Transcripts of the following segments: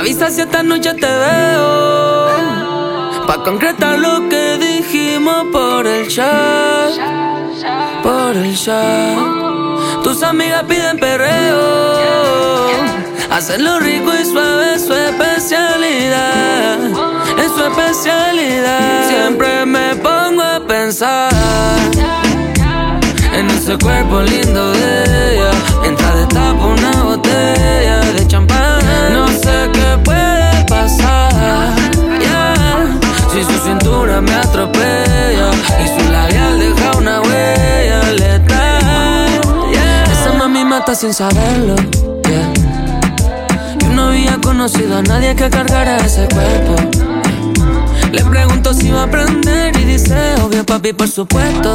avisas si esta noche te veo. Pa' concretar lo que dijimos por el chat. Por el chat. Tus amigas piden perreo. Hacerlo rico y suave es su especialidad. Es su especialidad. Siempre me pongo a pensar en ese cuerpo lindo de cintura me atropella y su labial deja una huella letal. Yeah. Esa mami mata sin saberlo. Yeah. Yo no había conocido a nadie que cargara ese cuerpo. Le pregunto si va a aprender y dice, obvio papi, por supuesto.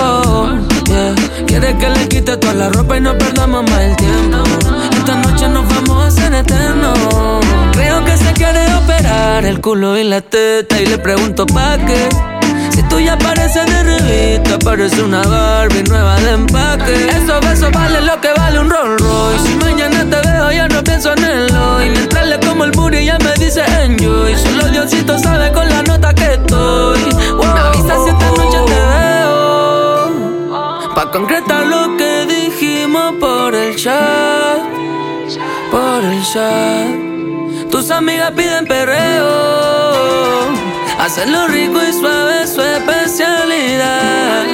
Oh, yeah. Quiere que le quite toda la ropa y no perdamos más el tiempo. Esta noche nos vamos a hacer. El culo y la teta y le pregunto pa' qué. Si tú ya pareces de revista, parece una Barbie nueva de empaque. Esos besos valen lo que vale un Rolls Royce. Si mañana te veo, ya no pienso en él hoy. Mientras le como el booty, ya me dice enjoy. Solo Diosito sabe con la nota que estoy. Wow. Me avisa si esta noche te veo. Pa' concretar lo que dijimos por el chat. Por el chat. Tus amigas piden perreo. Hacerlo rico y suave es su especialidad.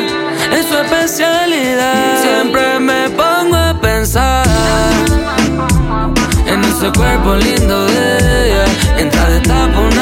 Es su especialidad. Siempre me pongo a pensar en ese cuerpo lindo de ella. Mientras destapa una